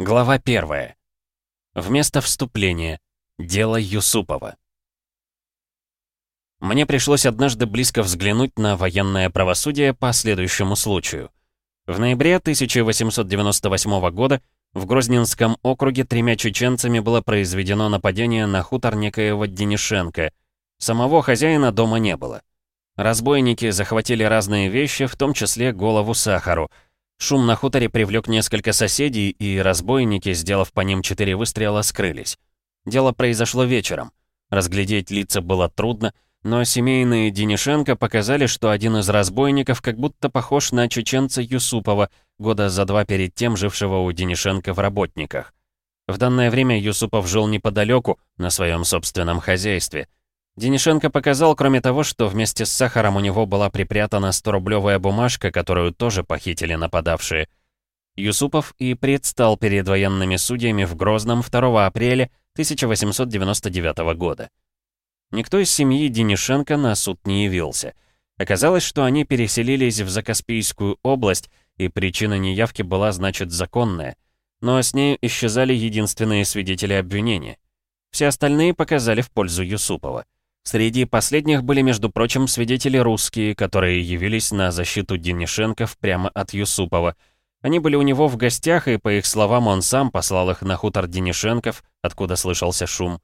Глава 1. Вместо вступления. Дело Юсупова. Мне пришлось однажды близко взглянуть на военное правосудие по следующему случаю. В ноябре 1898 года в Грозненском округе тремя чеченцами было произведено нападение на хутор некоего Денишенко. Самого хозяина дома не было. Разбойники захватили разные вещи, в том числе голову сахару — Шум на хуторе привлек несколько соседей, и разбойники, сделав по ним четыре выстрела, скрылись. Дело произошло вечером. Разглядеть лица было трудно, но семейные Денишенко показали, что один из разбойников как будто похож на чеченца Юсупова, года за два перед тем жившего у Денишенко в работниках. В данное время Юсупов жил неподалеку, на своем собственном хозяйстве — Денишенко показал, кроме того, что вместе с сахаром у него была припрятана 100-рублевая бумажка, которую тоже похитили нападавшие. Юсупов и предстал перед военными судьями в Грозном 2 апреля 1899 года. Никто из семьи Денишенко на суд не явился. Оказалось, что они переселились в Закаспийскую область, и причина неявки была, значит, законная. Но с нею исчезали единственные свидетели обвинения. Все остальные показали в пользу Юсупова. Среди последних были, между прочим, свидетели русские, которые явились на защиту Денишенков прямо от Юсупова. Они были у него в гостях, и, по их словам, он сам послал их на хутор Денишенков, откуда слышался шум.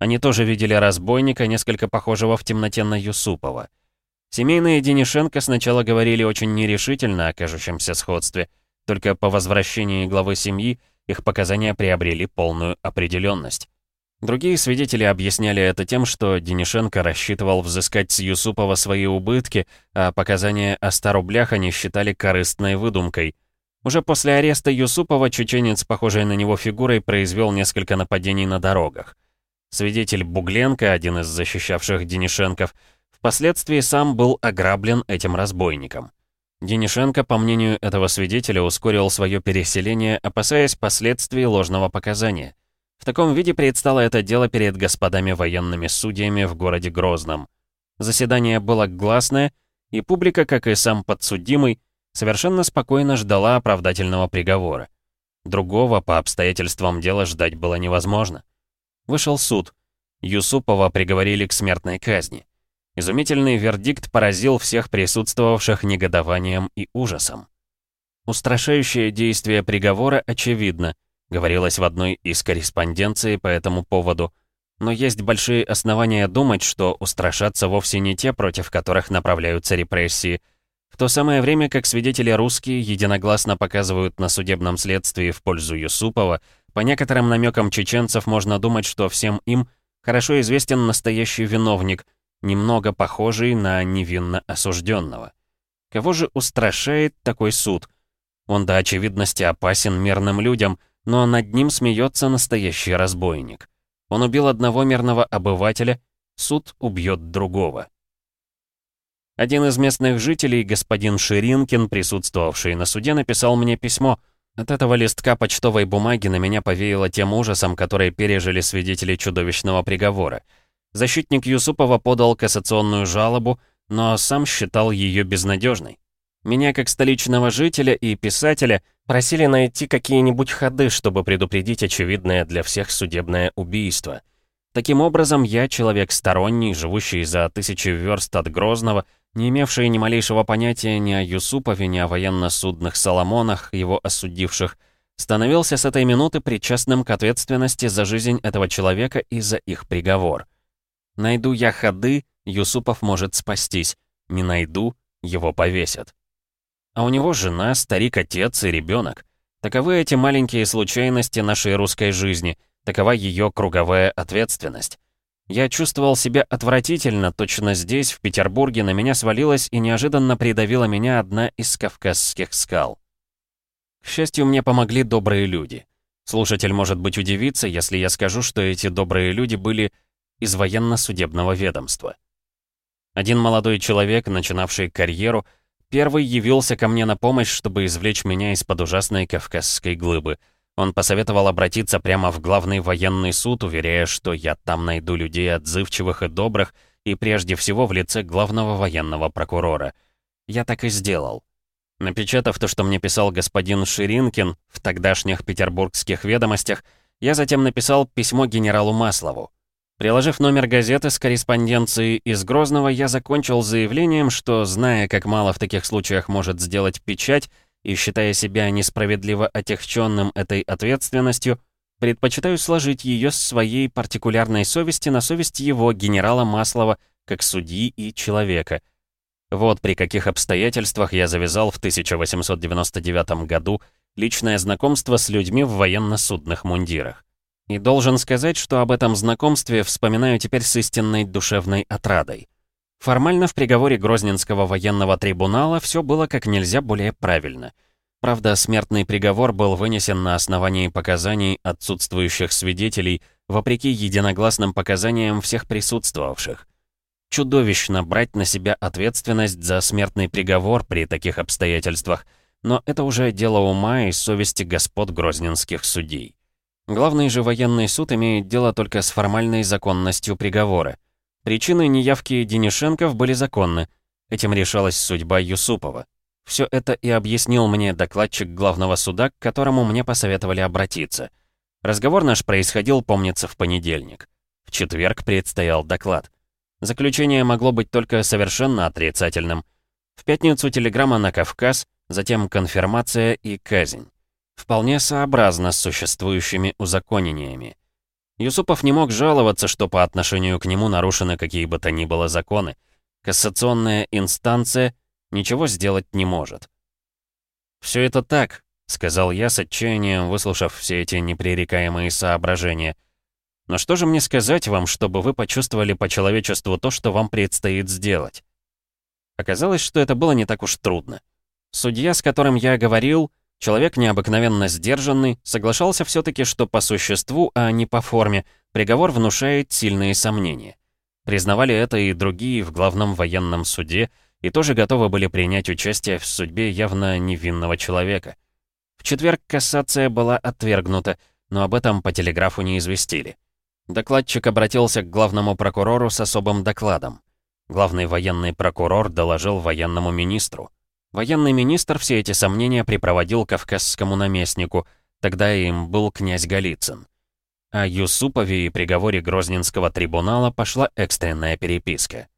Они тоже видели разбойника, несколько похожего в темноте на Юсупова. Семейные Денишенко сначала говорили очень нерешительно о кажущемся сходстве, только по возвращении главы семьи их показания приобрели полную определенность. Другие свидетели объясняли это тем, что Денишенко рассчитывал взыскать с Юсупова свои убытки, а показания о 100 рублях они считали корыстной выдумкой. Уже после ареста Юсупова чеченец, похожий на него фигурой, произвел несколько нападений на дорогах. Свидетель Бугленко, один из защищавших Денишенков, впоследствии сам был ограблен этим разбойником. Денишенко, по мнению этого свидетеля, ускорил свое переселение, опасаясь последствий ложного показания. В таком виде предстало это дело перед господами военными судьями в городе Грозном. Заседание было гласное, и публика, как и сам подсудимый, совершенно спокойно ждала оправдательного приговора. Другого по обстоятельствам дела ждать было невозможно. Вышел суд. Юсупова приговорили к смертной казни. Изумительный вердикт поразил всех присутствовавших негодованием и ужасом. Устрашающее действие приговора очевидно — говорилось в одной из корреспонденций по этому поводу. Но есть большие основания думать, что устрашатся вовсе не те, против которых направляются репрессии. В то самое время, как свидетели русские единогласно показывают на судебном следствии в пользу Юсупова, по некоторым намекам чеченцев можно думать, что всем им хорошо известен настоящий виновник, немного похожий на невинно осужденного. Кого же устрашает такой суд? Он до очевидности опасен мирным людям — но над ним смеется настоящий разбойник. Он убил одного мирного обывателя, суд убьет другого. Один из местных жителей, господин Ширинкин, присутствовавший на суде, написал мне письмо. От этого листка почтовой бумаги на меня повеяло тем ужасом, который пережили свидетели чудовищного приговора. Защитник Юсупова подал кассационную жалобу, но сам считал ее безнадежной. Меня, как столичного жителя и писателя, просили найти какие-нибудь ходы, чтобы предупредить очевидное для всех судебное убийство. Таким образом, я, человек сторонний, живущий за тысячи верст от Грозного, не имевший ни малейшего понятия ни о Юсупове, ни о военно-судных Соломонах, его осудивших, становился с этой минуты причастным к ответственности за жизнь этого человека и за их приговор. Найду я ходы, Юсупов может спастись. Не найду, его повесят. А у него жена, старик-отец и ребенок. Таковы эти маленькие случайности нашей русской жизни, такова ее круговая ответственность. Я чувствовал себя отвратительно, точно здесь, в Петербурге, на меня свалилась и неожиданно придавила меня одна из кавказских скал. К счастью, мне помогли добрые люди. Слушатель может быть удивиться, если я скажу, что эти добрые люди были из военно-судебного ведомства. Один молодой человек, начинавший карьеру, Первый явился ко мне на помощь, чтобы извлечь меня из-под ужасной кавказской глыбы. Он посоветовал обратиться прямо в главный военный суд, уверяя, что я там найду людей отзывчивых и добрых, и прежде всего в лице главного военного прокурора. Я так и сделал. Напечатав то, что мне писал господин Ширинкин, в тогдашних петербургских ведомостях, я затем написал письмо генералу Маслову. Приложив номер газеты с корреспонденцией из Грозного, я закончил заявлением, что, зная, как мало в таких случаях может сделать печать, и считая себя несправедливо отягченным этой ответственностью, предпочитаю сложить ее с своей партикулярной совести на совесть его, генерала Маслова, как судьи и человека. Вот при каких обстоятельствах я завязал в 1899 году личное знакомство с людьми в военно-судных мундирах. И должен сказать, что об этом знакомстве вспоминаю теперь с истинной душевной отрадой. Формально в приговоре Грозненского военного трибунала все было как нельзя более правильно. Правда, смертный приговор был вынесен на основании показаний отсутствующих свидетелей, вопреки единогласным показаниям всех присутствовавших. Чудовищно брать на себя ответственность за смертный приговор при таких обстоятельствах, но это уже дело ума и совести господ грозненских судей. Главный же военный суд имеет дело только с формальной законностью приговора. Причины неявки Денишенков были законны. Этим решалась судьба Юсупова. Все это и объяснил мне докладчик главного суда, к которому мне посоветовали обратиться. Разговор наш происходил, помнится, в понедельник. В четверг предстоял доклад. Заключение могло быть только совершенно отрицательным. В пятницу телеграмма на Кавказ, затем конфирмация и казнь. Вполне сообразно с существующими узаконениями. Юсупов не мог жаловаться, что по отношению к нему нарушены какие бы то ни было законы. Кассационная инстанция ничего сделать не может. «Все это так», — сказал я с отчаянием, выслушав все эти непререкаемые соображения. «Но что же мне сказать вам, чтобы вы почувствовали по человечеству то, что вам предстоит сделать?» Оказалось, что это было не так уж трудно. Судья, с которым я говорил, человек необыкновенно сдержанный, соглашался все-таки, что по существу, а не по форме, приговор внушает сильные сомнения. Признавали это и другие в главном военном суде, и тоже готовы были принять участие в судьбе явно невинного человека. В четверг кассация была отвергнута, но об этом по телеграфу не известили. Докладчик обратился к главному прокурору с особым докладом. Главный военный прокурор доложил военному министру. Военный министр все эти сомнения припроводил кавказскому наместнику, тогда им был князь Голицын. О Юсупове и приговоре Грозненского трибунала пошла экстренная переписка.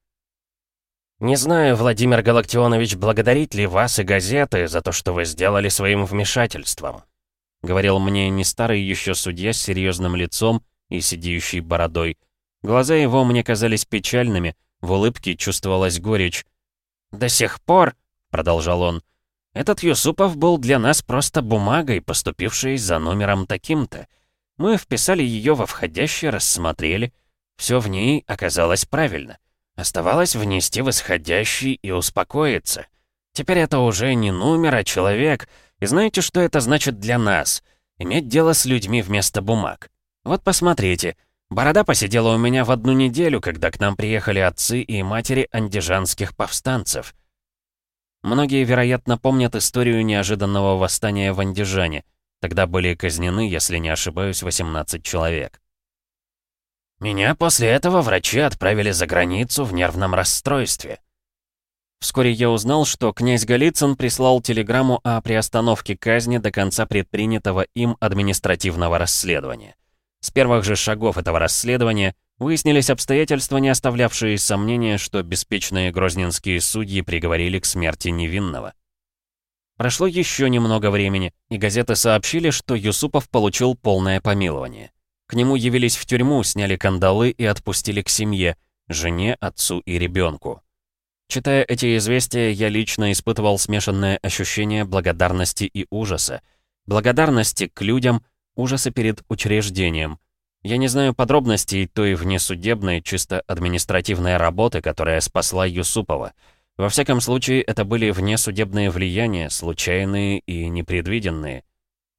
«Не знаю, Владимир Галактионович, благодарить ли вас и газеты за то, что вы сделали своим вмешательством», говорил мне не старый еще судья с серьезным лицом и сидеющей бородой. Глаза его мне казались печальными, в улыбке чувствовалась горечь. «До сих пор», — продолжал он, — «этот Юсупов был для нас просто бумагой, поступившей за номером таким-то. Мы вписали ее во входящий, рассмотрели. Все в ней оказалось правильно. Оставалось внести в и успокоиться. Теперь это уже не номер, а человек. И знаете, что это значит для нас? Иметь дело с людьми вместо бумаг. Вот посмотрите. Борода посидела у меня в одну неделю, когда к нам приехали отцы и матери андижанских повстанцев. Многие, вероятно, помнят историю неожиданного восстания в Андижане. Тогда были казнены, если не ошибаюсь, 18 человек. Меня после этого врачи отправили за границу в нервном расстройстве. Вскоре я узнал, что князь Голицын прислал телеграмму о приостановке казни до конца предпринятого им административного расследования. С первых же шагов этого расследования выяснились обстоятельства, не оставлявшие сомнения, что беспечные грозненские судьи приговорили к смерти невинного. Прошло еще немного времени, и газеты сообщили, что Юсупов получил полное помилование. К нему явились в тюрьму, сняли кандалы и отпустили к семье, жене, отцу и ребенку. Читая эти известия, я лично испытывал смешанное ощущение благодарности и ужаса. Благодарности к людям, ужаса перед учреждением. Я не знаю подробностей той внесудебной, чисто административной работы, которая спасла Юсупова. Во всяком случае, это были внесудебные влияния, случайные и непредвиденные.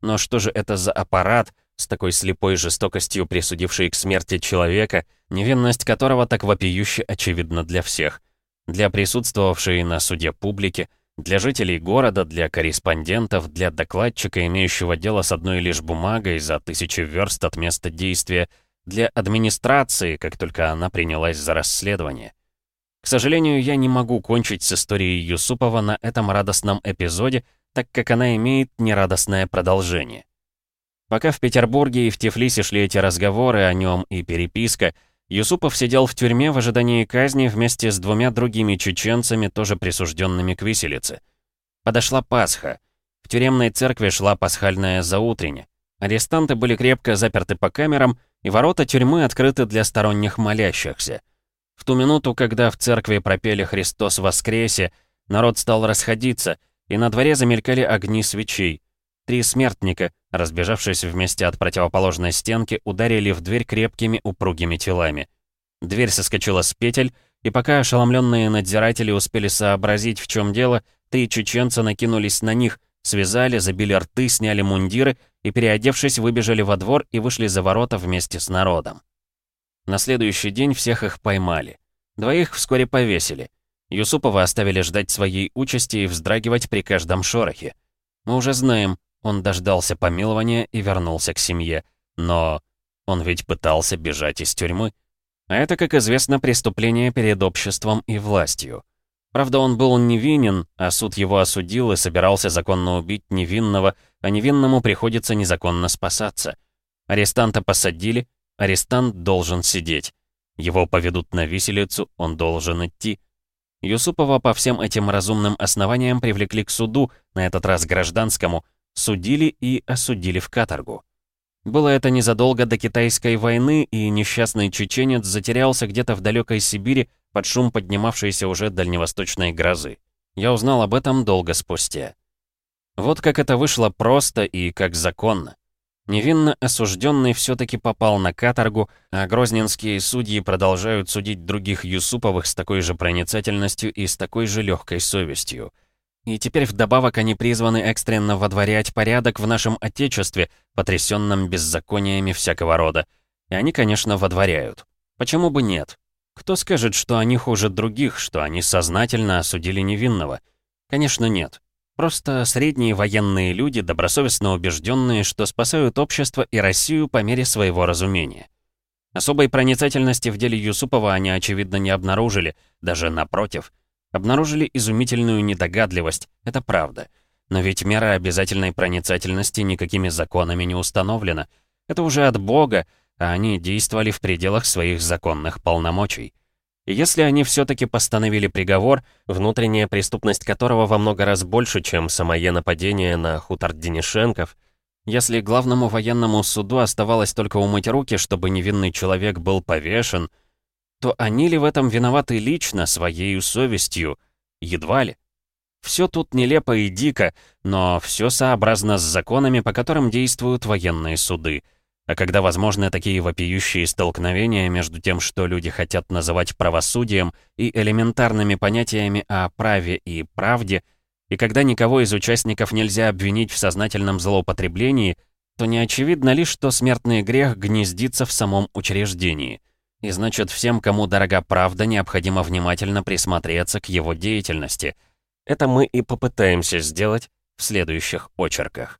Но что же это за аппарат, с такой слепой жестокостью присудивший к смерти человека, невинность которого так вопиюще очевидна для всех. Для присутствовавшей на суде публики, для жителей города, для корреспондентов, для докладчика, имеющего дело с одной лишь бумагой за тысячи верст от места действия, для администрации, как только она принялась за расследование. К сожалению, я не могу кончить с историей Юсупова на этом радостном эпизоде, так как она имеет нерадостное продолжение. Пока в Петербурге и в Тифлисе шли эти разговоры о нем и переписка, Юсупов сидел в тюрьме в ожидании казни вместе с двумя другими чеченцами, тоже присужденными к виселице. Подошла Пасха. В тюремной церкви шла пасхальная заутренне. Арестанты были крепко заперты по камерам, и ворота тюрьмы открыты для сторонних молящихся. В ту минуту, когда в церкви пропели «Христос воскресе», народ стал расходиться, и на дворе замелькали огни свечей. Три смертника, разбежавшись вместе от противоположной стенки, ударили в дверь крепкими упругими телами. Дверь соскочила с петель, и пока ошеломленные надзиратели успели сообразить, в чем дело, три чеченца накинулись на них, связали, забили рты, сняли мундиры и, переодевшись, выбежали во двор и вышли за ворота вместе с народом. На следующий день всех их поймали. Двоих вскоре повесили. Юсупова оставили ждать своей участи и вздрагивать при каждом шорохе. Мы уже знаем, он дождался помилования и вернулся к семье. Но он ведь пытался бежать из тюрьмы. А это, как известно, преступление перед обществом и властью. Правда, он был невинен, а суд его осудил и собирался законно убить невинного, а невинному приходится незаконно спасаться. Арестанта посадили, арестант должен сидеть. Его поведут на виселицу, он должен идти. Юсупова по всем этим разумным основаниям привлекли к суду, на этот раз гражданскому, судили и осудили в каторгу. Было это незадолго до Китайской войны, и несчастный чеченец затерялся где-то в далекой Сибири под шум поднимавшейся уже дальневосточной грозы. Я узнал об этом долго спустя. Вот как это вышло просто и как законно. Невинно осужденный все-таки попал на каторгу, а грозненские судьи продолжают судить других Юсуповых с такой же проницательностью и с такой же легкой совестью — и теперь вдобавок они призваны экстренно водворять порядок в нашем Отечестве, потрясенном беззакониями всякого рода. И они, конечно, водворяют. Почему бы нет? Кто скажет, что они хуже других, что они сознательно осудили невинного? Конечно, нет. Просто средние военные люди, добросовестно убежденные, что спасают общество и Россию по мере своего разумения. Особой проницательности в деле Юсупова они, очевидно, не обнаружили, даже напротив – Обнаружили изумительную недогадливость, это правда. Но ведь мера обязательной проницательности никакими законами не установлена. Это уже от Бога, а они действовали в пределах своих законных полномочий. И если они все-таки постановили приговор, внутренняя преступность которого во много раз больше, чем самое нападение на хутор Денишенков, если главному военному суду оставалось только умыть руки, чтобы невинный человек был повешен — то они ли в этом виноваты лично, своей совестью? Едва ли. Все тут нелепо и дико, но все сообразно с законами, по которым действуют военные суды. А когда возможны такие вопиющие столкновения между тем, что люди хотят называть правосудием, и элементарными понятиями о праве и правде, и когда никого из участников нельзя обвинить в сознательном злоупотреблении, то не очевидно ли, что смертный грех гнездится в самом учреждении — и значит, всем, кому дорога правда, необходимо внимательно присмотреться к его деятельности. Это мы и попытаемся сделать в следующих очерках.